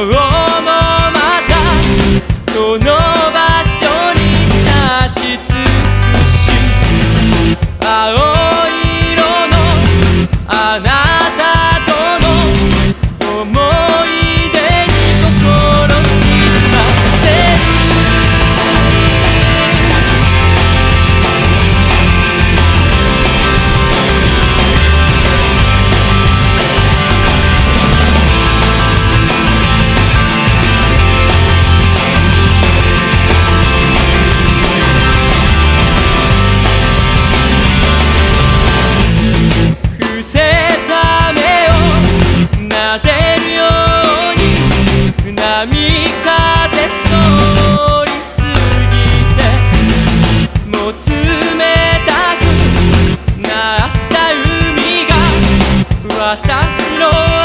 oh, oh. mataslo.